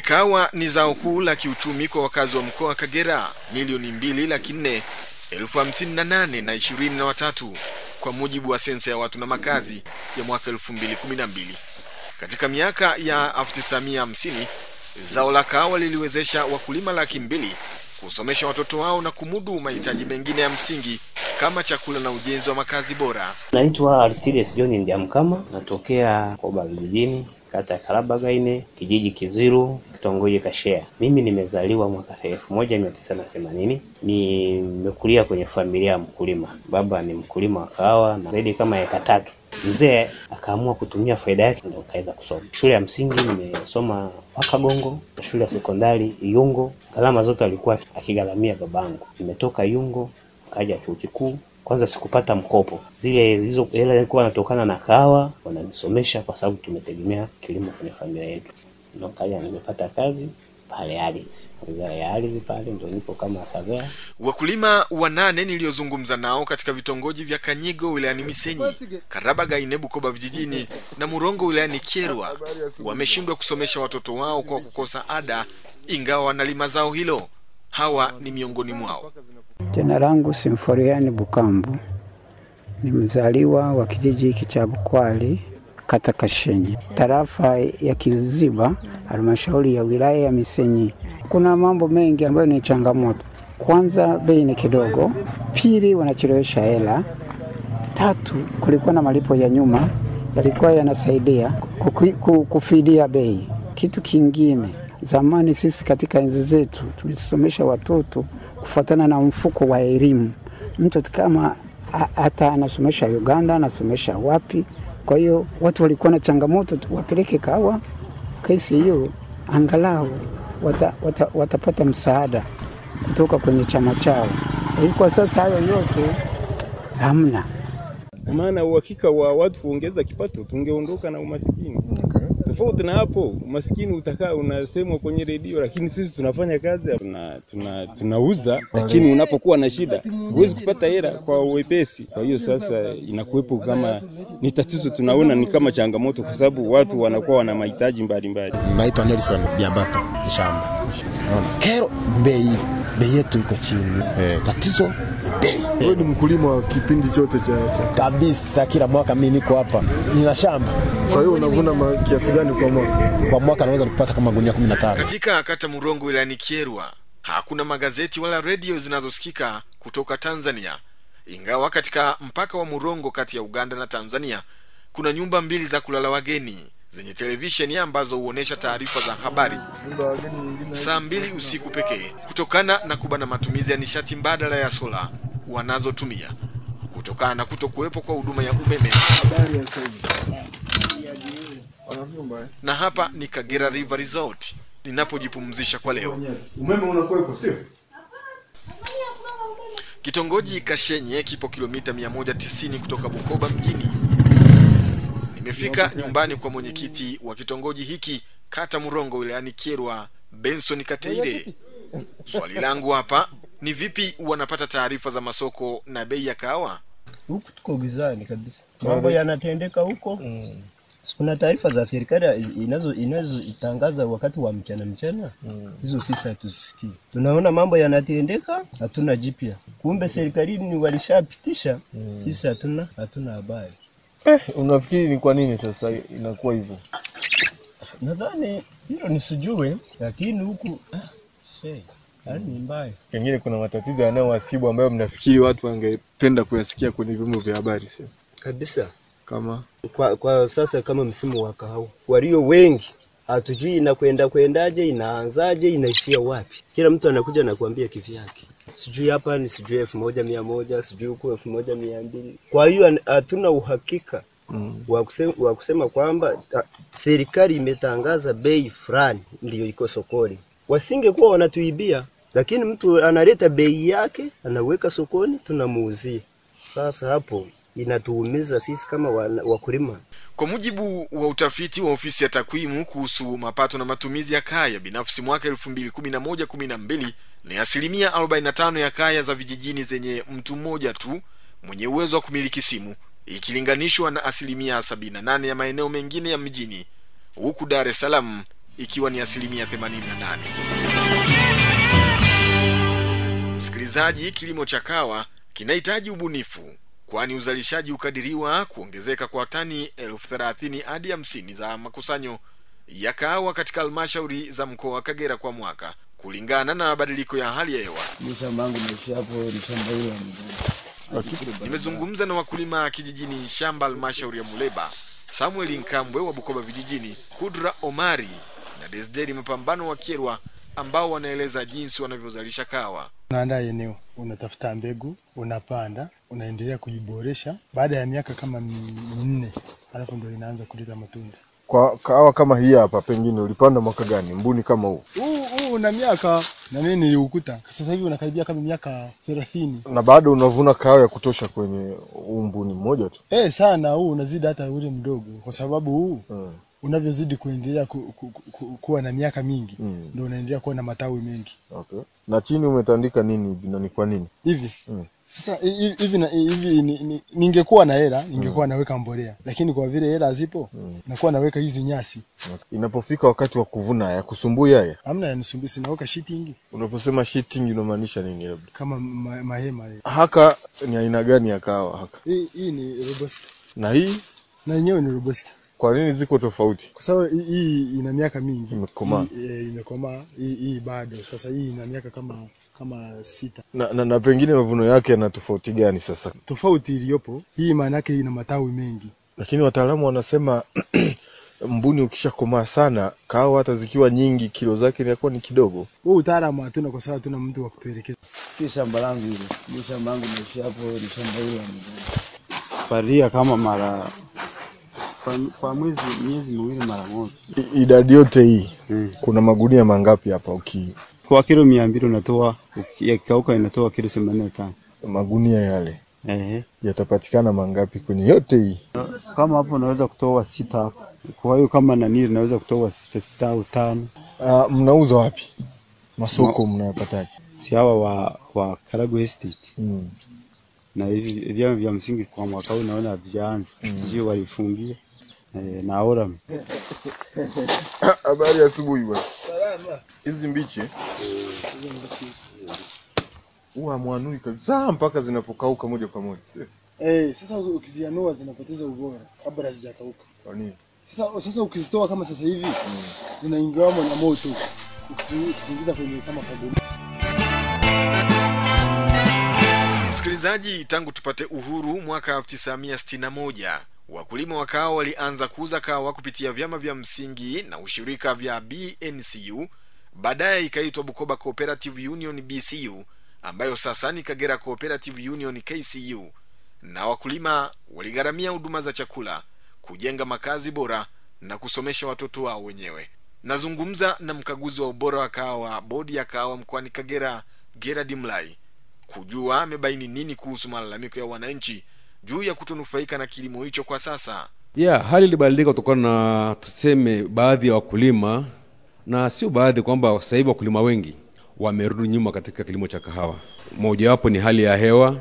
Kahawa ni zao kuu la kiuchumi kwa wakazi wa mkoa wa Kagera, milioni mbili laki nne elfu hamsini na nane na ishirini na watatu kwa mujibu wa sensa ya watu na makazi ya mwaka elfu mbili kumi na mbili. Katika miaka ya 1950 zao la kahawa liliwezesha wakulima laki mbili kusomesha watoto wao na kumudu mahitaji mengine ya msingi kama chakula na ujenzi wa makazi bora. Naitwa Aristides John Ndiamkama, natokea Koba vijijini, kata ya Karabagaine, kijiji Kiziru, kitongoji Kashea. Mimi nimezaliwa mwaka 1980. Nimekulia kwenye familia ya mkulima. Baba ni mkulima wa kahawa na zaidi kama eka tatu. Mzee akaamua kutumia faida yake ndio kaweza kusoma. Shule ya msingi nimesoma Wakagongo, shule ya sekondari Yungo, Gharama zote alikuwa akigharamia babangu. Nimetoka Yungo kaja chuo kikuu kwanza sikupata mkopo, zile hizo hela zilikuwa zinatokana na kahawa, wananisomesha kwa sababu tumetegemea kilimo kwenye familia yetu. Ndio kaja nimepata kazi pale ardhi, wizara ya ardhi pale, ndio nipo kama savea. Wakulima wanane niliyozungumza nao katika vitongoji vya Kanyigo wilayani Misenyi, Karabagaine Bukoba vijijini na Murongo wilayani Kyerwa wameshindwa kusomesha watoto wao kwa kukosa ada, ingawa wanalima zao hilo. Hawa ni miongoni mwao. Jina langu Simforiani Bukambu, ni mzaliwa wa kijiji hiki cha Bukwali, kata Kashenye, tarafa ya Kiziba, halmashauri ya wilaya ya Misenyi. Kuna mambo mengi ambayo ni changamoto. Kwanza, bei ni kidogo; pili, wanachelewesha hela; tatu, kulikuwa na malipo ya nyuma yalikuwa yanasaidia kufidia bei. Kitu kingine, zamani sisi katika enzi zetu tulisomesha watoto kufuatana na mfuko wa elimu. Mtu kama hata anasomesha Uganda, anasomesha wapi. Kwa hiyo watu walikuwa na changamoto wapeleke kawa kesi hiyo, angalau wata, wata, watapata msaada kutoka kwenye chama chao. Kwa sasa hayo yote hamna. Na maana uhakika wa watu kuongeza kipato, tungeondoka na umaskini. Tofauti na hapo, umaskini utakaa unasemwa kwenye redio, lakini sisi tunafanya kazi, tuna, tuna, tunauza, lakini unapokuwa na shida huwezi kupata hela kwa uwepesi. Kwa hiyo sasa inakuwepo kama ni tatizo, tunaona ni kama changamoto, kwa sababu watu wanakuwa wana mahitaji mbalimbali. Naitwa Nelson Biabato shamba. Kero bei bei yetu iko chini. hey. tatizo ni bei. Wewe ni mkulima wa kipindi chote cha, cha. Kabisa kila mwaka mimi niko hapa. Nina shamba. Kwa hiyo unavuna kiasi gani kwa mwaka? Kwa mwaka naweza kupata kama gunia 15. Katika kata Murongo wilayani kierwa hakuna magazeti wala redio zinazosikika kutoka Tanzania, ingawa katika mpaka wa Murongo kati ya Uganda na Tanzania kuna nyumba mbili za kulala wageni zenye televisheni ambazo huonyesha taarifa za habari saa mbili usiku pekee, kutokana na kubana matumizi ya nishati mbadala ya sola wanazotumia kutokana na kuto kuwepo kwa huduma ya umeme. Na hapa ni Kagera River Resort ninapojipumzisha kwa leo. Umeme unakuwepo sio? Kitongoji Kashenye kipo kilomita 190 kutoka Bukoba mjini. Nimefika nyumbani kwa mwenyekiti wa kitongoji hiki kata Murongo wilayani Kyerwa, Benson Kateire. Swali langu hapa ni vipi wanapata taarifa za masoko na bei ya kahawa? huku tuko gizani kabisa, mambo yanatendeka huko mm. Kuna taarifa za serikali inazo inazoitangaza wakati wa mchana mchana, hizo mm. sisi hatusikii. Tunaona mambo yanatendeka, hatuna jipya. Kumbe serikalini walishapitisha, mm. sisi hatuna hatuna habari. Eh, unafikiri ni kwa nini sasa inakuwa hivyo? Nadhani hilo nisijue, lakini huku ah, sei, ni mbaya. Pengine kuna matatizo yanayowasibu ambayo mnafikiri watu wangependa kuyasikia kwenye vyombo vya habari sio? kabisa Kama kwa, kwa sasa kama msimu wa kahawa, walio wengi hatujui inakwenda kwendaje, inaanzaje, inaishia wapi. Kila mtu anakuja na kuambia kivyake, sijui hapa ni sijui elfu moja mia moja sijui huku elfu moja mia mbili Kwa hiyo hatuna uhakika mm. wa kusema, wa kusema kwamba serikali imetangaza bei fulani ndiyo iko sokoni. Wasingekuwa wanatuibia, lakini mtu analeta bei yake anaweka sokoni, tunamuuzia. Sasa hapo inatuumiza sisi kama wakulima. Kwa mujibu wa utafiti wa ofisi ya takwimu kuhusu mapato na matumizi ya kaya binafsi mwaka 2011-12 ni asilimia 45 ya kaya za vijijini zenye mtu mmoja tu mwenye uwezo wa kumiliki simu ikilinganishwa na asilimia 78 ya maeneo mengine ya mjini, huku Dar es Salaam ikiwa ni asilimia 88. Msikilizaji, kilimo cha kawa kinahitaji ubunifu, kwani uzalishaji hukadiriwa kuongezeka kwa tani elfu thelathini hadi hamsini za makusanyo ya kahawa katika halmashauri za mkoa wa Kagera kwa mwaka kulingana na mabadiliko ya hali ya hewa. Nimezungumza na wakulima kijijini Shamba, halmashauri ya Muleba, Samuel Nkambwe wa Bukoba vijijini, Kudra Omari na Desderi Mapambano wa Kyerwa, ambao wanaeleza jinsi wanavyozalisha kahawa. Unaandaa eneo, unatafuta mbegu, unapanda, unaendelea kuiboresha. Baada ya miaka kama minne, alafu ndio inaanza kuleta matunda. Kwa kawa kama hii hapa, pengine ulipanda mwaka gani? Mbuni kama huu Huu huu una miaka na mimi niliukuta, sasa hivi unakaribia kama miaka thelathini. na bado unavuna kawa ya kutosha kwenye huu mbuni mmoja tu. Eh, sana huu unazidi hata ule mdogo, kwa sababu huu Mm. Unavyozidi kuendelea ku, ku, ku, ku, kuwa na miaka mingi Mm. ndio unaendelea kuwa na matawi mengi Okay. Na chini umetandika nini hivi na ni kwa nini? hivi Mm. sasa hi- hi- hivi na- hivi ni- ni- ningekuwa na hela ningekuwa mm. naweka mbolea, lakini kwa vile hela zipo Mm. nakuwa naweka hizi nyasi. okay. Inapofika wakati wa kuvuna ya kusumbui haya, Hamna yanisumbui, naweka shitingi unaposema shitting unamaanisha nini labda? kama ma, mahema ya. Haka ni aina gani ya kahawa haka? Hii, hii ni robusta Na hii na yenyewe ni robusta kwa nini ziko tofauti? kwa sababu hii, ina miaka mingi Imekomaa. Hii, eh, imekomaa hii, hii bado sasa hii ina miaka kama kama sita. Na, na, na pengine mavuno yake yana tofauti gani sasa? Tofauti iliyopo hii maana yake ina matawi mengi Lakini wataalamu wanasema mbuni ukishakomaa sana, kahawa hata zikiwa nyingi, kilo zake inakuwa ni kidogo. huu utaalamu hatuna kwa sababu hatuna mtu wa kutuelekeza. Si shamba langu hilo, ni shamba langu, naishi hapo, ni shamba hilo. paria kama mara kwa, kwa mwezi miezi miwili mara moja. Idadi yote hii hmm. kuna magunia mangapi hapa? Uki Kwa kilo mia mbili unatoa ukikauka inatoa kilo themanini na tano. magunia yale Ehe. yatapatikana mangapi kwenye yote hii? Kama hapo unaweza kutoa sita hapo. Kwa hiyo kama nani naweza kutoa sita au tano. Uh, mnauza wapi? Masoko mnayapataje? Si hawa wa wa Karagwe Estate. Mm. Na hivi vyama vya msingi kwa mwaka huu naona havijaanza. Sijui walifungia. Eh, na Oram. Habari ya asubuhi bwana. Hizi mbichi eh? huwa mwanui kabisa mpaka zinapokauka moja kwa moja. Eh, sasa ukizianua zinapoteza ubora kabla hazijakauka. Kwa nini? Sasa sasa ukizitoa kama sasa hivi zinaingawamo na moto Ukizingiza ukiziingiza kwenye kama kagunia Msikilizaji, tangu tupate uhuru mwaka 1961 wakulima wa kahawa walianza kuuza kahawa kupitia vyama vya msingi na ushirika vya BNCU, baadaye ikaitwa Bukoba Cooperative Union BCU, ambayo sasa ni Kagera Cooperative Union KCU, na wakulima waligharamia huduma za chakula, kujenga makazi bora na kusomesha watoto wao wenyewe. Nazungumza na mkaguzi wa ubora wa kahawa bodi ya kahawa mkoani Kagera, Gerard Mlai kujua amebaini nini kuhusu malalamiko ya wananchi juu ya kutonufaika na kilimo hicho kwa sasa. Yeah, hali ilibadilika kutokana na tuseme baadhi ya wakulima na sio baadhi, kwamba sasa hivi wakulima wengi wamerudi nyuma katika kilimo cha kahawa. Mojawapo ni hali ya hewa,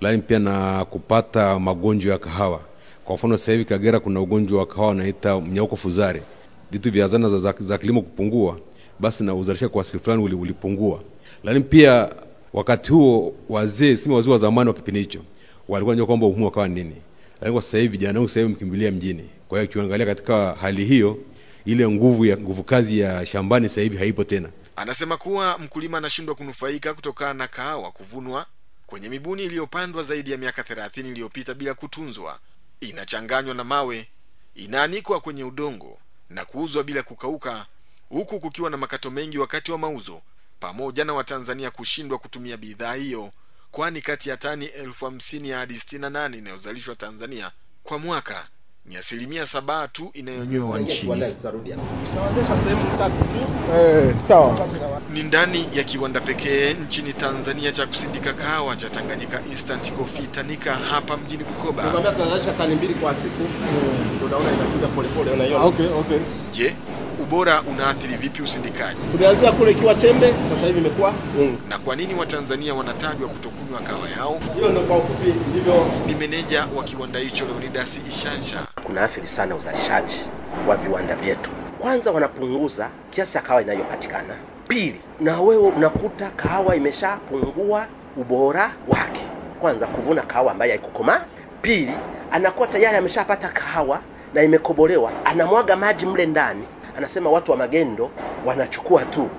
lakini pia na kupata magonjwa ya kahawa. Kwa mfano sasa hivi Kagera kuna ugonjwa wa kahawa unaita mnyauko fuzari, vitu vya zana za, za, za kilimo kupungua, basi na uzalishaji kwa asili fulani ulipungua. Lakini pia wakati huo wazee, sima wazee wa zamani wa kipindi hicho walikuwa wanajua kwamba umuhimu wa nini, lakini kwa sasa hivi vijana wengi sasa hivi mkimbilia mjini. Kwa hiyo ukiangalia katika hali hiyo, ile nguvu ya nguvu kazi ya shambani sasa hivi haipo tena. Anasema kuwa mkulima anashindwa kunufaika kutokana na kahawa kuvunwa kwenye mibuni iliyopandwa zaidi ya miaka 30 iliyopita bila kutunzwa, inachanganywa na mawe, inaanikwa kwenye udongo na kuuzwa bila kukauka, huku kukiwa na makato mengi wakati wa mauzo, pamoja na Watanzania kushindwa kutumia bidhaa hiyo, kwani kati ya tani elfu hamsini hadi sitini na nane inayozalishwa Tanzania kwa mwaka ni asilimia saba tu inayonywewa nchini. Eh, ni ndani ya kiwanda pekee nchini Tanzania cha kusindika kahawa cha Tanganyika Instant Coffee Tanika hapa mjini Bukoba. tunazalisha tani mbili kwa siku, tunaona inakuja polepole, unaiona. Okay, okay. Je, ubora unaathiri vipi usindikaji, Tulianzia kule kiwa chembe, sasa hivi imekuwa unga. na kwa nini Watanzania wanatajwa kutokunywa kahawa yao? Hiyo ndio kwa ufupi ndivyo Ni meneja wa kiwanda hicho Leonidas Ishansha. Kuna athiri sana uzalishaji wa viwanda vyetu. kwanza wanapunguza kiasi cha kahawa inayopatikana. Pili, na wewe unakuta kahawa imeshapungua ubora wake. Kwanza kuvuna kahawa ambayo haikukomaa. Pili, anakuwa tayari ameshapata kahawa na imekobolewa, anamwaga maji mle ndani, anasema watu wa magendo wanachukua tu.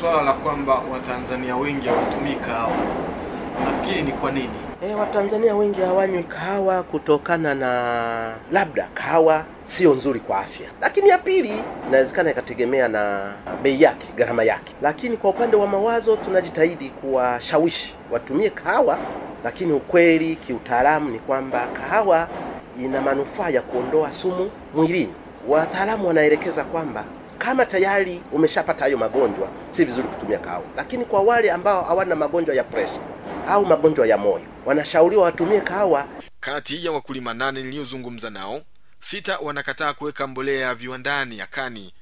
Swala la kwamba Watanzania wengi hawatumii kahawa, nafikiri ni kwa nini? E, Watanzania wengi hawanywi kahawa kutokana na labda kahawa sio nzuri kwa afya, lakini ya pili inawezekana ikategemea na bei yake, gharama yake. Lakini kwa upande wa mawazo, tunajitahidi kuwashawishi watumie kahawa, lakini ukweli kiutaalamu ni kwamba kahawa ina manufaa ya kuondoa sumu mwilini. Wataalamu wanaelekeza kwamba kama tayari umeshapata hayo magonjwa, si vizuri kutumia kahawa, lakini kwa wale ambao hawana magonjwa ya presha au magonjwa ya moyo wanashauriwa watumie kahawa. Kati ya wakulima nane niliyozungumza nao, sita wanakataa kuweka mbolea ya viwandani ya kani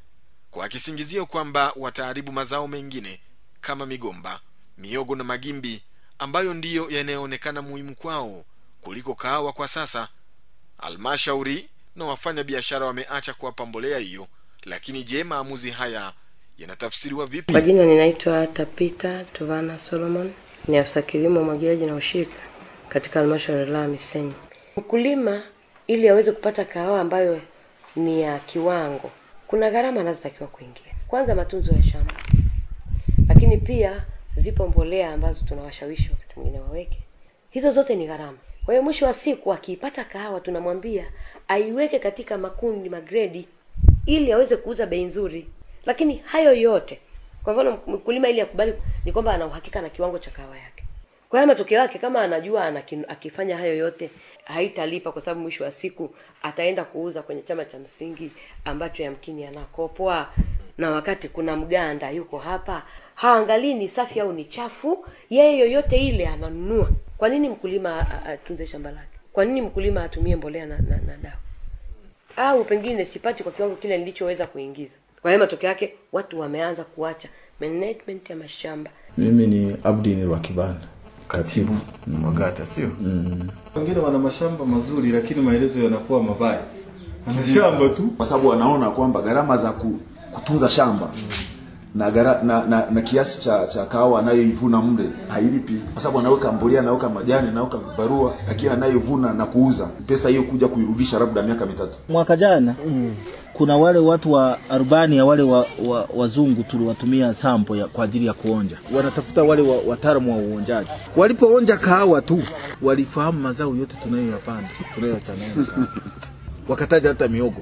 kwa kisingizio kwamba wataharibu mazao mengine kama migomba, miogo na magimbi ambayo ndiyo yanayoonekana muhimu kwao kuliko kahawa kwa sasa. Halmashauri na wafanya biashara wameacha kuwapa mbolea hiyo, lakini je, maamuzi haya yanatafsiriwa vipi? Kwa jina ninaitwa Tapita Tuvana Solomon, ni afisa kilimo, mwagiaji na ushirika katika halmashauri ya wilaya ya Misenyi. Mkulima ili aweze kupata kahawa ambayo ni ya kiwango, kuna gharama anazotakiwa kuingia. Kwanza matunzo ya shamba, lakini pia zipo mbolea ambazo tunawashawishi wakati mwingine waweke. Hizo zote ni gharama. Kwa hiyo mwisho wa siku akiipata kahawa, tunamwambia aiweke katika makundi magredi, ili aweze kuuza bei nzuri. Lakini hayo yote, kwa mfano mkulima ili akubali, ni kwamba ana uhakika na kiwango cha kahawa yake. Kwa hiyo matokeo yake kama anajua anakin, akifanya hayo yote haitalipa, kwa sababu mwisho wa siku ataenda kuuza kwenye chama cha msingi ambacho yamkini anakopwa, na wakati kuna mganda yuko hapa, haangalii ni safi au ni chafu, yeye yoyote ile ananunua. Kwa nini mkulima atunze shamba lake? Kwa nini mkulima atumie mbolea na, na, na dawa? Au pengine sipati kwa kiwango kile nilichoweza kuingiza. Kwa hiyo matokeo yake watu wameanza kuacha management ya mashamba. Mimi ni abdini wa kibanda katibu Mwagata, sio? Mm. Wengine wana mashamba mazuri, lakini maelezo yanakuwa mabaya. Ana shamba tu kwa sababu wanaona kwamba gharama za kutunza shamba na, gara, na, na, na kiasi cha, cha kahawa anayoivuna mle hailipi, kwa sababu anaweka mbolea, anaweka majani, anaweka vibarua, lakini anayovuna na kuuza pesa hiyo kuja kuirudisha labda miaka mitatu. Mwaka jana mm. kuna wale watu wa arubani ya wale wa, wa, wazungu tuliwatumia sampo ya, kwa ajili ya kuonja, wanatafuta wale wa, wataalamu wa uonjaji. Walipoonja kahawa tu walifahamu mazao yote tunayoyapanda tunayoyachanua wakataja hata miogo.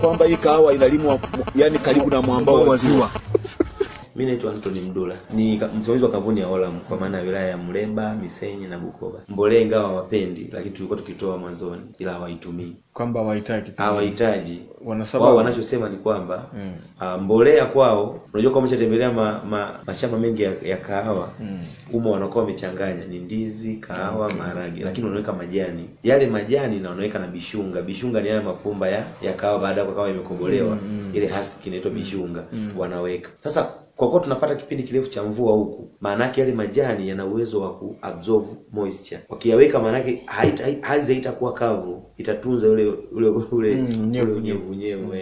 Kwamba hii kahawa inalimwa yani karibu na mwambao wa ziwa. Mimi naitwa Anthony Mdula, ni msimamizi wa kampuni ya Olam kwa maana ya wilaya ya Mleba, Misenyi na Bukoba. Mbolea ingawa hawapendi, lakini tulikuwa tukitoa mwanzoni, ila hawaitumii, kwamba hawahitaji, hawahitaji. Wao wanachosema ni kwamba mm. uh, mbolea kwao, unajua kama umeshatembelea ma, ma, mashamba mengi ya, ya kahawa mm. humo wanakuwa wamechanganya ni ndizi, kahawa, okay. maharage, lakini wanaweka majani. Yale majani na wanaweka na bishunga. Bishunga ni yale mapumba ya, ya kahawa baada ya kahawa imekobolewa mm, mm. ile husk inaitwa bishunga mm. wanaweka sasa kwa kuwa tunapata kipindi kirefu cha mvua huku, maana yake yale majani yana uwezo wa kuabsorb moisture. Wakiyaweka, maana yake hali haitakuwa kavu, itatunza ule ule ule mm, unyevu unyevu.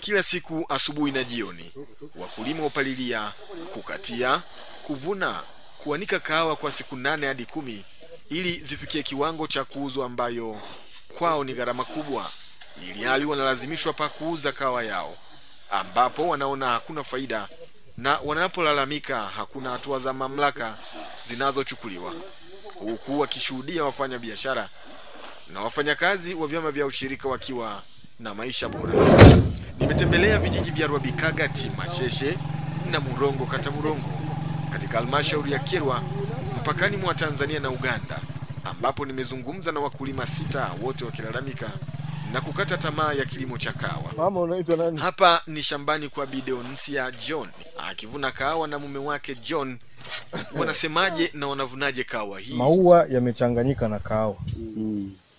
Kila siku asubuhi na jioni, wakulima hupalilia, kukatia, kuvuna, kuanika kahawa kwa siku nane hadi kumi ili zifikie kiwango cha kuuzwa, ambayo kwao ni gharama kubwa, ili hali wanalazimishwa pa kuuza kahawa yao, ambapo wanaona hakuna faida na wanapolalamika hakuna hatua za mamlaka zinazochukuliwa, huku wakishuhudia wafanyabiashara na wafanyakazi wa vyama vya ushirika wakiwa na maisha bora. Nimetembelea vijiji vya Rwabikagati, Masheshe na Murongo, kata Murongo, katika halmashauri ya Kyerwa, mpakani mwa Tanzania na Uganda, ambapo nimezungumza na wakulima sita, wote wakilalamika na kukata tamaa ya kilimo cha kahawa. Mama, unaitwa nani? Hapa ni shambani kwa Bideonsia John akivuna kahawa na mume wake John. Wanasemaje na wanavunaje kahawa hii? Maua yamechanganyika na kahawa.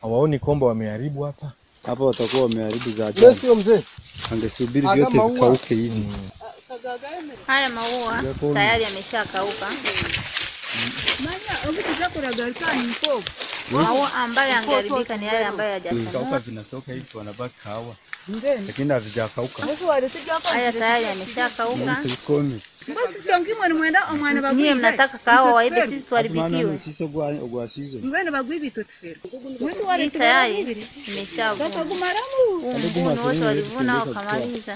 Hawaoni kwamba wameharibu hapa? Hapa watakuwa wameharibu za John. sio mzee. Angesubiri vyote vikauke hivi. Haya maua tayari yameshakauka. Maua ambayo yangeharibika ni yale ambayo hayajakauka, vinatoka hivi wanabaki kahawa. lakini havijakauka. Haya tayari yameshakauka. Nyie mnataka kahawa waibe, sisi tuharibikiwe. Hii tayari imeshavuna. Huu mvuni wote walivuna wakamaliza.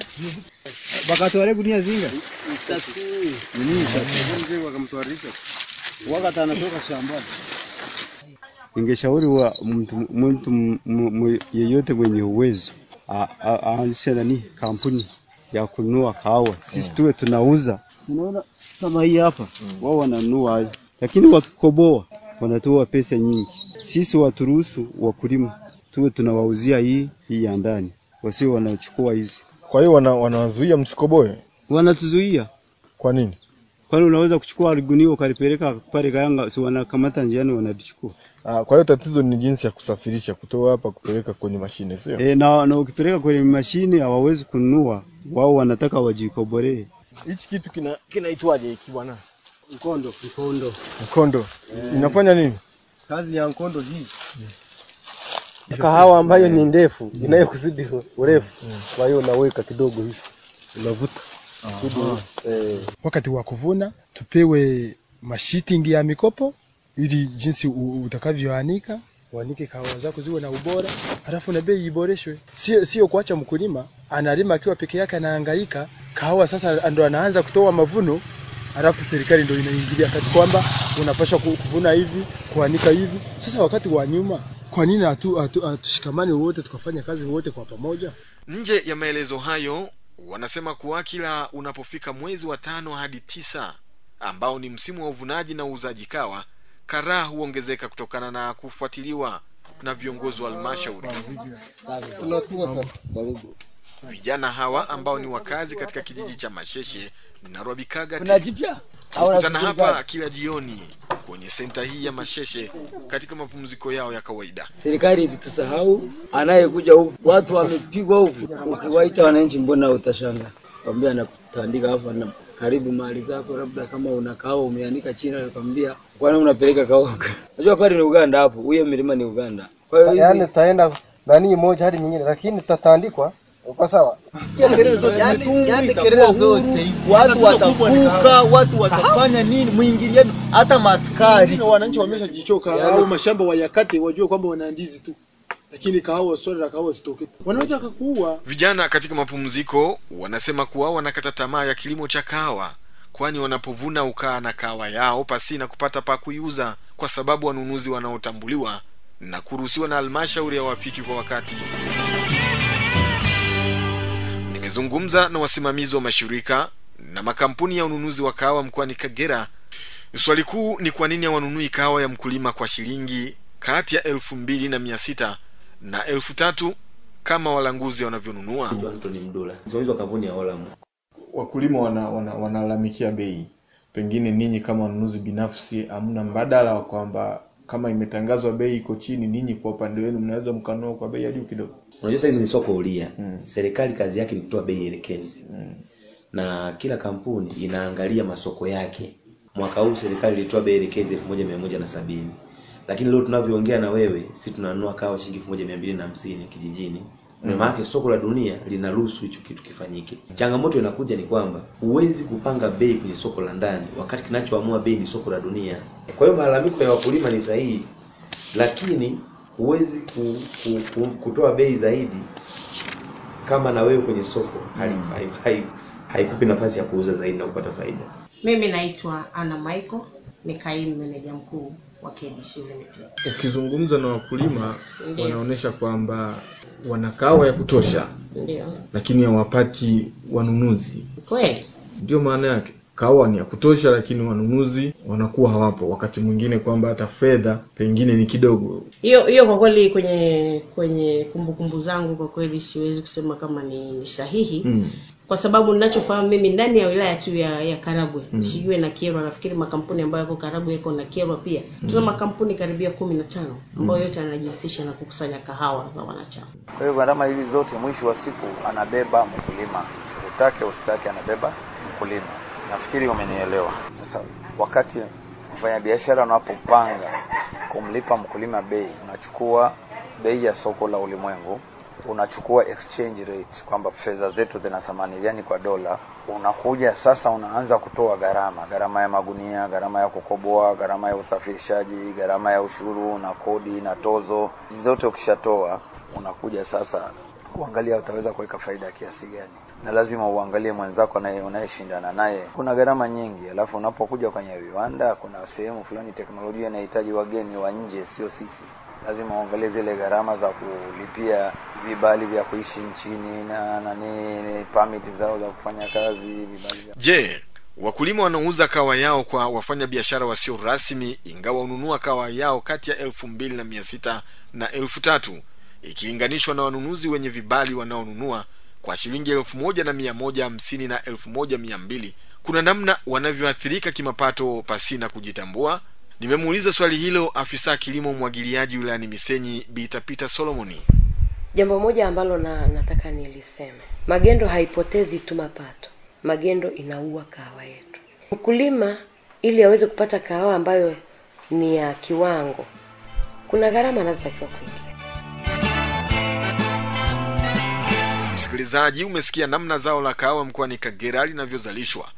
Bakatware gunia zinga. Nini? Wakati anatoka shambani. Ningeshauri wa mtu mtu m- m- yeyote mwenye uwezo a- a- aanzishe nani kampuni ya kununua kahawa. Sisi tuwe tunauza. Unaona kama hii hapa, wao wananunua hayo, lakini wakikoboa wanatoa pesa nyingi. Sisi waturuhusu wakulima tuwe tunawauzia hii hii ya ndani, wasio wanachukua hizi. Kwa hiyo wana, wanawazuia msikoboe. Wanatuzuia. Kwa nini? Kwani unaweza kuchukua gunia ukalipeleka pale Kayanga, si wanakamata njiani wanalichukua. Ah, kwa hiyo tatizo ni jinsi ya kusafirisha kutoa hapa kupeleka kwenye mashine, sio? E, na, na ukipeleka kwenye mashine hawawezi kununua, wao wanataka wajikoboree. Hichi kitu kina kinaitwaje hiki bwana? Mkondo. Mkondo. Mkondo. Inafanya nini? Kazi ya mkondo hii kahawa ambayo ni ndefu inayokuzidi urefu, kwa hiyo unaweka kidogo hivi unavuta eh, wakati wa kuvuna tupewe mashitingi ya mikopo ili jinsi utakavyoanika uanike kahawa zako ziwe na ubora, halafu na bei iboreshwe. Sio sio kuacha mkulima analima akiwa peke yake anahangaika, kahawa sasa ndo anaanza kutoa mavuno, halafu serikali ndo inaingilia kati kwamba unapaswa kuvuna hivi, kuanika hivi. Sasa wakati wa nyuma, kwa nini hatu- hatu- hatushikamani wote tukafanya kazi wote kwa pamoja? nje ya maelezo hayo wanasema kuwa kila unapofika mwezi wa tano hadi tisa ambao ni msimu wa uvunaji na uuzaji kawa karaa huongezeka kutokana na kufuatiliwa na viongozi wa halmashauri. Vijana hawa ambao ni wakazi katika kijiji cha masheshe na rwabikagati hukutana hapa kila jioni kwenye senta hii ya masheshe katika mapumziko yao ya kawaida. Serikali ilitusahau, anayekuja huku watu wamepigwa huku, ukiwaita wananchi, mbona utashanga kwambia anakutandika na karibu mali zako, labda kama una kahawa umeanika chini, anakwambia kwani unapeleka kahawa? Unajua pale ni Uganda, hapo huyo milima ni Uganda. Kwa hiyo yani yaani taenda nani moja hadi nyingine, lakini tatandikwa uko sawa. Yaani- yaani kelele zote hizi, watu watavuka, watu watafanya nini, mwingiliano, hata maskari. Wananchi wameshajichoka au mashamba wayakate, wajue kwamba wana ndizi tu, lakini kahawa, swala la kahawa zitoke, wanaweza wakakuua. vijana katika mapumziko wanasema kuwa wanakata tamaa ya kilimo cha kahawa kwani wanapovuna ukaa na kahawa yao pasi na kupata pa kuiuza kwa sababu wanunuzi wanaotambuliwa na kuruhusiwa na halmashauri hawafiki kwa wakati. Nimezungumza na wasimamizi wa mashirika na makampuni ya ununuzi wa kahawa mkoani kagera. Swali kuu ni kwa nini hawanunui kahawa ya mkulima kwa shilingi kati ya elfu mbili na mia sita na elfu tatu kama walanguzi wanavyonunua Anthony Mdula, msimamizi wa kampuni ya Olam. Wakulima wana, wana, wanalalamikia bei, pengine ninyi kama wanunuzi binafsi hamna mbadala wa kwamba kama imetangazwa bei iko chini, ninyi kwa upande wenu mnaweza mkanua kwa bei ya juu kidogo. Unajua saizi ni soko huria. Serikali kazi yake ni kutoa bei elekezi mm. na kila kampuni inaangalia masoko yake. Mwaka huu serikali ilitoa bei elekezi elfu moja mia moja na sabini lakini leo tunavyoongea na wewe, si tunanunua kawa shilingi elfu moja mia mbili na hamsini kijijini Mm. mm. maana soko la dunia linaruhusu hicho kitu kifanyike. Changamoto inakuja ni kwamba huwezi kupanga bei kwenye soko la ndani wakati kinachoamua bei ni soko la dunia. Kwa hiyo malalamiko ya wakulima ni sahihi, lakini huwezi ku, ku, ku, kutoa bei zaidi kama na wewe kwenye soko hali hai- hai- haikupi nafasi ya kuuza zaidi na kupata faida. Mimi naitwa Ana Michael, ni kaimu meneja mkuu wa KBC Limited. Ukizungumza na wakulima wanaonyesha kwamba wana kahawa ya kutosha, Ndio. lakini hawapati wanunuzi. Kweli? Ndio maana yake kahawa ni ya kutosha, lakini wanunuzi wanakuwa hawapo. Wakati mwingine kwamba hata fedha pengine ni kidogo. Hiyo hiyo kwa kweli kwenye kwenye kumbukumbu zangu kwa kweli siwezi kusema kama ni, ni sahihi Mm. Kwa sababu ninachofahamu mimi ndani ya wilaya tu ya, ya Karagwe Mm. sijue na Kyerwa, nafikiri makampuni ambayo yako Karagwe yako na Kyerwa pia mm. tuna Mm. makampuni karibia kumi na tano ambayo Mm. yote yanajihusisha na kukusanya kahawa za wanachama. Kwa hiyo gharama hizi zote mwisho wa siku anabeba mkulima, utake usitake, anabeba mkulima. Nafikiri umenielewa. Sasa wakati mfanyabiashara unapopanga kumlipa mkulima bei, unachukua bei ya soko la ulimwengu, unachukua exchange rate kwamba fedha zetu zina thamani gani kwa dola, unakuja sasa unaanza kutoa gharama, gharama ya magunia, gharama ya kukoboa, gharama ya usafirishaji, gharama ya ushuru na kodi na tozo, zote ukishatoa unakuja sasa kuangalia utaweza kuweka faida kiasi gani, na lazima uangalie mwenzako naye unayeshindana naye. Kuna gharama nyingi, alafu unapokuja kwenye viwanda, kuna sehemu fulani teknolojia inahitaji wageni wa nje, sio sisi. Lazima uangalie zile gharama za kulipia vibali vya kuishi nchini na nani, permit zao za kufanya kazi, vibali vya je wakulima wanaouza kawa yao kwa wafanya biashara wasio rasmi ingawa hununua kawa yao kati ya elfu mbili na mia sita na elfu tatu ikilinganishwa na wanunuzi wenye vibali wanaonunua kwa shilingi elfu moja na mia moja hamsini na elfu moja mia mbili? Kuna namna wanavyoathirika kimapato pasina kujitambua nimemuuliza swali hilo afisa kilimo umwagiliaji wilayani misenyi Bita Peter solomoni. Jambo moja ambalo na, nataka niliseme. Magendo haipotezi tu mapato. Magendo inaua kahawa yetu. Mkulima ili aweze kupata kahawa ambayo ni ya kiwango kuna gharama anazotakiwa kuingia. Msikilizaji umesikia namna zao la kahawa mkoani kagera linavyozalishwa.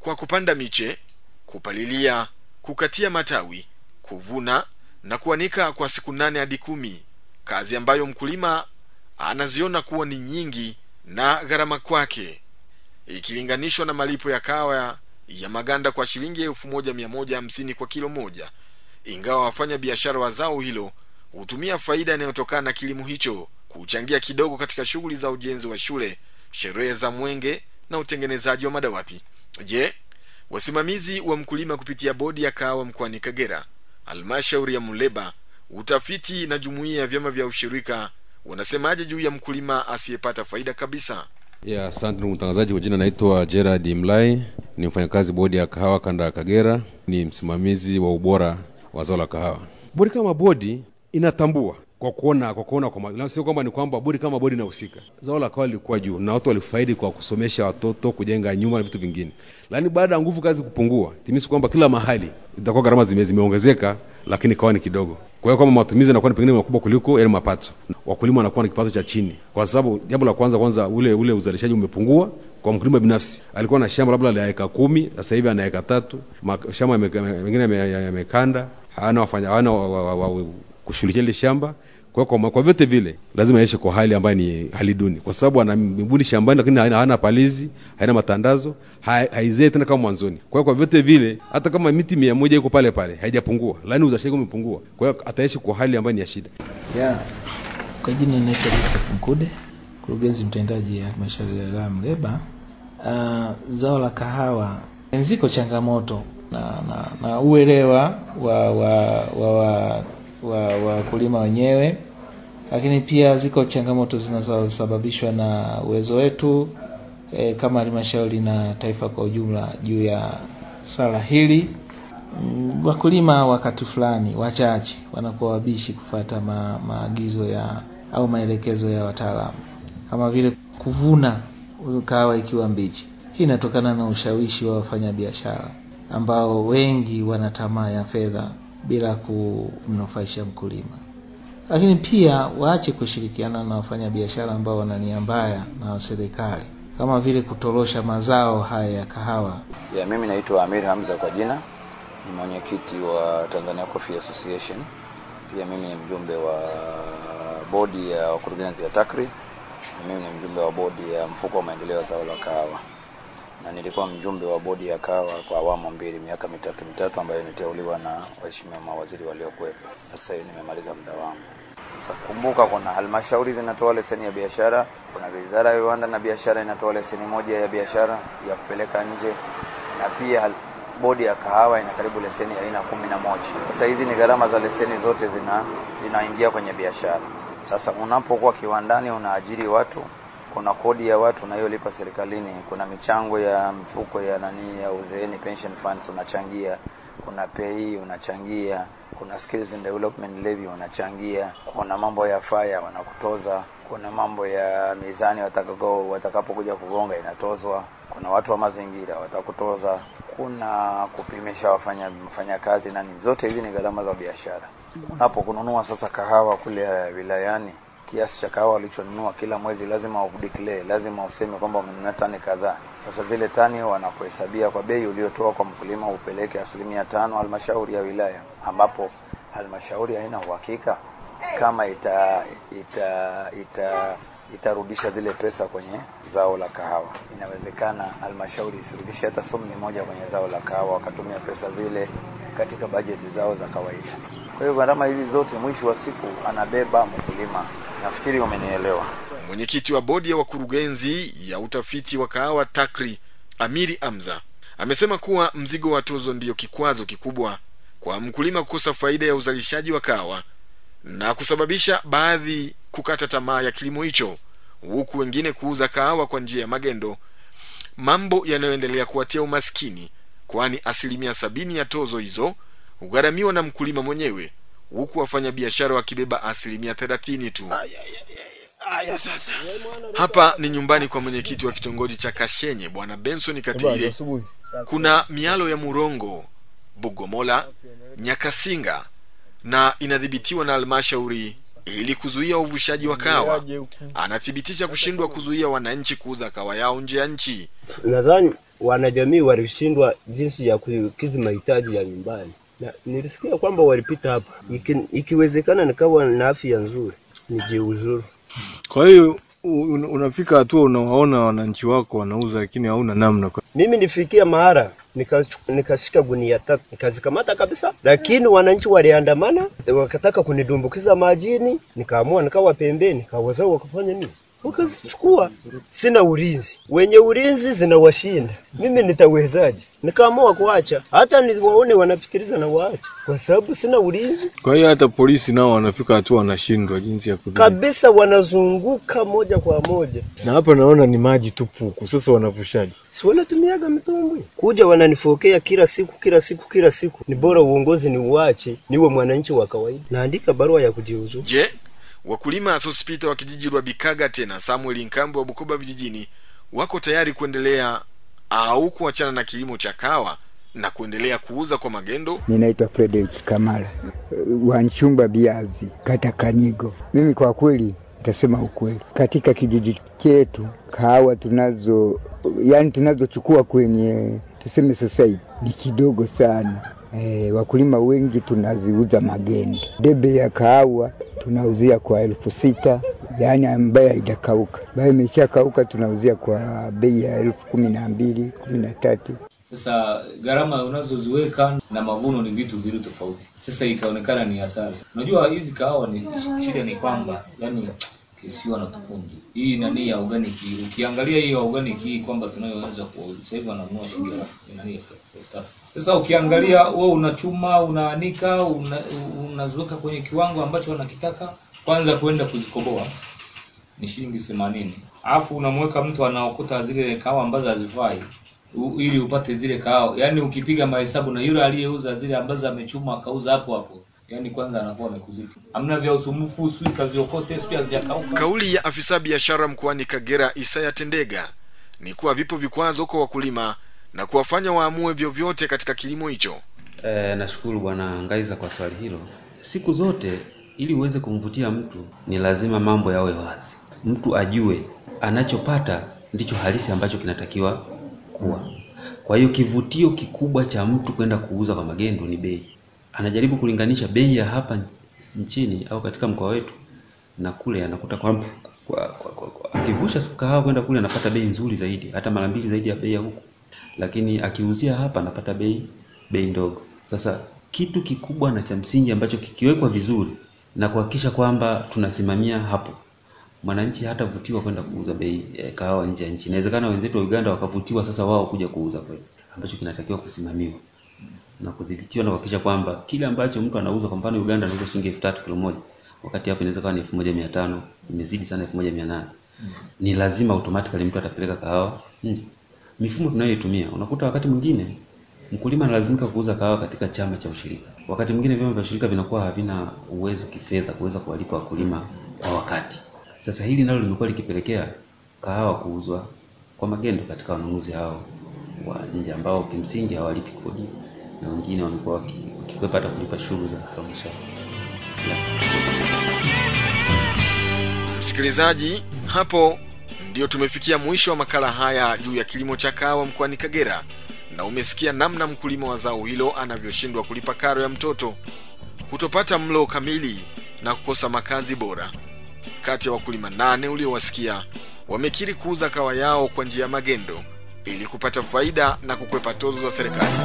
Kwa kupanda miche kupalilia kukatia matawi kuvuna na kuanika kwa siku nane hadi kumi. Kazi ambayo mkulima anaziona kuwa ni nyingi na gharama kwake ikilinganishwa na malipo ya kawa ya maganda kwa shilingi elfu moja mia moja hamsini kwa kilo moja. Ingawa wafanya biashara wa zao hilo hutumia faida inayotokana na kilimo hicho kuchangia kidogo katika shughuli za ujenzi wa shule sherehe za mwenge na utengenezaji wa madawati. Je wasimamizi wa mkulima kupitia bodi ya kahawa mkoani kagera halmashauri ya muleba utafiti na jumuiya ya vyama vya ushirika wanasemaje juu ya mkulima asiyepata faida kabisa? Ya asante ndugu mtangazaji kwa jina naitwa gerard mlai ni mfanyakazi bodi ya kahawa kanda ya kagera ni msimamizi wa ubora wa zao la kahawa. Bodi kama bodi inatambua kwa kuona kwa kuona kwa na sio kwamba ni kwamba bodi kama bodi inahusika zao la kahawa lilikuwa juu na watu walifaidi kwa kusomesha watoto kujenga nyumba na vitu vingine lakini baada ya nguvu kazi kupungua timisi kwamba kila mahali itakuwa gharama zime, zimeongezeka lakini kahawa ni kidogo kwa hiyo kama matumizi yanakuwa pengine makubwa kuliko yale mapato wakulima wanakuwa na kipato cha chini kwa sababu jambo la kwanza kwanza ule ule uzalishaji umepungua kwa mkulima binafsi alikuwa na shamba labda la eka kumi sasa hivi ana eka tatu shamba mengine yamekanda hana wafanya hana wa, wa, wa, wa, kushughulikia ile shamba kwa, kwa, kwa vyote vile lazima aishi kwa hali ambayo ni hali duni. Kwa sababu ana mibuni shambani lakini hana, palizi haina matandazo haizee tena kama mwanzoni. Kwa kwa vyote vile hata kama miti mia moja iko pale pale haijapungua. Lakini uzalishaji umepungua kwa hiyo ataishi kwa hali ambayo ni ya shida. Yeah. Kwa jina naitwa Joseph Mkude, mkurugenzi mtendaji ya halmashauri ya wilaya Mleba. Uh, zao la kahawa ziko changamoto na, na, na uelewa wa wa wa wa wa wakulima wenyewe, lakini pia ziko changamoto zinazosababishwa na uwezo wetu e, kama halmashauri na taifa kwa ujumla juu ya swala hili. Mm, Wakulima wakati fulani wachache wanakuwa wabishi kufata ma, maagizo ya au maelekezo ya wataalamu kama vile kuvuna kahawa ikiwa mbichi. Hii inatokana na ushawishi wa wafanyabiashara ambao wengi wana tamaa ya fedha bila kumnufaisha mkulima, lakini pia waache kushirikiana na wafanyabiashara ambao wana nia mbaya na serikali kama vile kutorosha mazao haya ya kahawa. Ya mimi naitwa Amir Hamza kwa jina, ni mwenyekiti wa Tanzania Coffee Association. Pia mimi ni mjumbe wa bodi ya wakurugenzi ya takri na mimi ni mjumbe wa bodi ya mfuko wa maendeleo ya zao la kahawa, na nilikuwa mjumbe wa bodi ya kawa kwa awamu mbili, miaka mitatu mitatu, ambayo imeteuliwa na waheshimiwa mawaziri waliokuwepo. Sasa hivi nimemaliza muda wangu. Sasa kumbuka, kuna halmashauri zinatoa leseni ya biashara, kuna wizara ya viwanda na biashara inatoa leseni moja ya biashara ya kupeleka nje, na pia bodi ya kahawa ina karibu leseni ya aina kumi na moja. Sasa hizi ni gharama za leseni zote zina kwenye biashara. Sasa unapokuwa kiwandani unaajiri watu, kuna kodi ya watu unayolipa serikalini, kuna michango ya mfuko ya nani ya uzeeni pension funds unachangia, kuna pay unachangia, kuna skills and development levy unachangia, kuna mambo ya faya wanakutoza, kuna mambo ya mizani watakako watakapokuja kugonga inatozwa, kuna watu wa mazingira watakutoza, kuna kupimisha wafanya wafanyakazi nani, zote hizi ni gharama za biashara. Unapokununua sasa kahawa kule wilayani kiasi cha kahawa walichonunua kila mwezi lazima udeclare, lazima useme kwamba umenunua tani kadhaa. Sasa zile tani wanakuhesabia kwa bei uliotoa kwa mkulima, upeleke asilimia tano halmashauri ya wilaya, ambapo halmashauri haina uhakika kama ita ita ita itarudisha zile pesa kwenye zao la kahawa. Inawezekana halmashauri isirudishe hata sumni moja kwenye zao la kahawa, wakatumia pesa zile katika bajeti zao za kawaida. Kwa hiyo gharama hizi zote mwisho wa siku anabeba mkulima. Nafikiri umenielewa. Mwenyekiti wa bodi ya wakurugenzi ya utafiti wa kahawa TAKRI, Amiri Amza, amesema kuwa mzigo wa tozo ndiyo kikwazo kikubwa kwa mkulima kukosa faida ya uzalishaji wa kahawa na kusababisha baadhi kukata tamaa ya kilimo hicho, huku wengine kuuza kahawa kwa njia ya magendo, mambo yanayoendelea kuwatia umaskini, kwani asilimia sabini ya tozo hizo hugharamiwa na mkulima mwenyewe, huku wafanyabiashara wakibeba asilimia thelathini tu. Aya sasa. Hapa ni nyumbani kwa mwenyekiti wa kitongoji cha Kashenye, bwana Benson Katile. Kuna mialo ya Murongo, Bugomola, Nyakasinga na inadhibitiwa na halmashauri ili kuzuia uvushaji wa kawa. Anathibitisha kushindwa kuzuia wananchi kuuza kawa yao nje ya nchi. Nadhani wanajamii walishindwa jinsi ya kukidhi mahitaji ya nyumbani, na nilisikia kwamba walipita hapa. Iki, ikiwezekana nikawa na afya nzuri nijiuzuru. Kwa hiyo un- unafika hatua unawaona wananchi wako wanauza, lakini hauna namna. Mimi nifikia mahara nikashika gunia tatu nikazikamata kabisa, lakini wananchi waliandamana wakataka kunidumbukiza majini, nikaamua nikawa pembeni, kawazao wakafanya nini, wakazichukua. Sina ulinzi, wenye ulinzi zinawashinda, mimi nitawezaje? Nikaamua kuacha, hata niwaone wanapitiliza na waacha, kwa sababu sina ulinzi Kwa hiyo hata polisi nao wanafika hatua wanashindwa jinsi ya kudhibiti. kabisa, wanazunguka moja kwa moja. Na hapa naona ni maji tupu huku, sasa wanavushaji. si wanatumiaga mitumbwi kuja wananifokea kila siku kila siku kila siku. Ni bora uongozi ni uache, niwe mwananchi wa kawaida. Naandika barua ya kujiuzulu. Je, wakulima Asosipita wa kijiji rwa Bikaga tena Samuel Nkambo wa Bukoba vijijini wako tayari kuendelea au kuachana na kilimo cha kawa na kuendelea kuuza kwa magendo? Ninaitwa Frederick Kamara wa Nchumba Biazi, kata Kanigo. Mimi kwa kweli nitasema ukweli, katika kijiji chetu kahawa tunazo yani tunazochukua kwenye tuseme society ni kidogo sana. E, wakulima wengi tunaziuza magendo. Debe ya kahawa tunauzia kwa elfu sita yaani ambayo haijakauka, ambayo imeshakauka tunauzia kwa bei ya elfu kumi na mbili kumi na tatu. Sasa gharama unazoziweka na mavuno ni vitu vili tofauti. Sasa ikaonekana ni hasara. Unajua hizi kahawa ni shida ni kwamba yani kisiwa na tukundi. Hii nani ya organic. Ukiangalia hii ya organic hii kwamba tunayoweza kuuza sasa hivi wananunua shilingi nani elfu tatu. Sasa ukiangalia wewe unachuma, unaanika, una, kwenye kiwango ambacho wanakitaka, kwanza kwenda kuzikoboa ni shilingi 80. Alafu unamweka mtu anaokuta zile kahawa ambazo hazifai ili upate zile kahawa. Yaani ukipiga mahesabu na yule aliyeuza zile ambazo amechuma akauza hapo hapo. Yaani kwanza anakuwa amekuzika, Hamna vya usumbufu, sio kaziokote, sio hazijakauka. Kauli ya afisa biashara mkoani Kagera Isaya Tendega ni kuwa vipo vikwazo kwa wakulima na kuwafanya waamue vyovyote katika kilimo hicho. E, nashukuru Bwana Ngaiza kwa swali hilo. Siku zote ili uweze kumvutia mtu ni lazima mambo yawe wazi, mtu ajue anachopata ndicho halisi ambacho kinatakiwa kuwa. Kwa hiyo kivutio kikubwa cha mtu kwenda kuuza kwa magendo ni bei. Anajaribu kulinganisha bei ya hapa nchini au katika mkoa wetu na kule, anakuta kwamba kwa, kwa, kwa, kwa, akivusha kahawa kwenda kule anapata bei nzuri zaidi, hata mara mbili zaidi ya bei ya huku, lakini akiuzia hapa anapata bei bei ndogo. Sasa kitu kikubwa na cha msingi ambacho kikiwekwa vizuri na kuhakikisha kwamba tunasimamia hapo, mwananchi hatavutiwa kwenda kuuza bei eh, kahawa nje ya nchi. Inawezekana wenzetu wa Uganda wakavutiwa sasa wao kuja kuuza kwetu, ambacho kinatakiwa kusimamiwa na kudhibitiwa na kuhakikisha kwamba kile ambacho mtu anauza, kwa mfano Uganda anauza shilingi elfu tatu kilo moja, wakati hapo inaweza kuwa ni elfu moja mia tano imezidi sana elfu moja mia nane ni lazima automatically mtu atapeleka kahawa nje. Mifumo tunayoitumia unakuta wakati mwingine mkulima analazimika kuuza kahawa katika chama cha ushirika. Wakati mwingine vyama vya ushirika vinakuwa havina uwezo kifedha kuweza kuwalipa wakulima kwa wakati. Sasa hili nalo limekuwa likipelekea kahawa kuuzwa kwa magendo katika wanunuzi hao wa nje ambao kimsingi hawalipi kodi na wengine wamekuwa wakikwepa hata kulipa shughuli za halmashauri. msikilizaji hapo ndio tumefikia mwisho wa makala haya juu ya kilimo cha kahawa mkoani kagera. Na umesikia namna mkulima wa zao hilo anavyoshindwa kulipa karo ya mtoto kutopata mlo kamili na kukosa makazi bora. Kati ya wakulima nane uliowasikia wamekiri kuuza kawa yao kwa njia ya magendo ili kupata faida na kukwepa tozo za serikali